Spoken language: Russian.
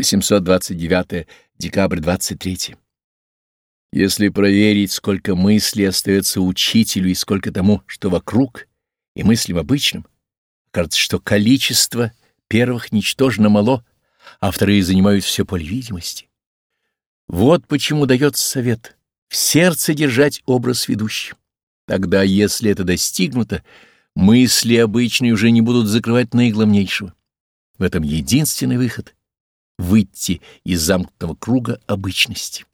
829 декабрь 23. Если проверить, сколько мыслей остается учителю и сколько тому, что вокруг, и мыслям обычным, кажется, что количество первых ничтожно мало, а вторые занимают все поле видимости. Вот почему дается совет в сердце держать образ ведущий. Тогда, если это достигнуто, мысли обычные уже не будут закрывать наиглавнейшего. В этом единственный выход — выйти из замкнутого круга обычности.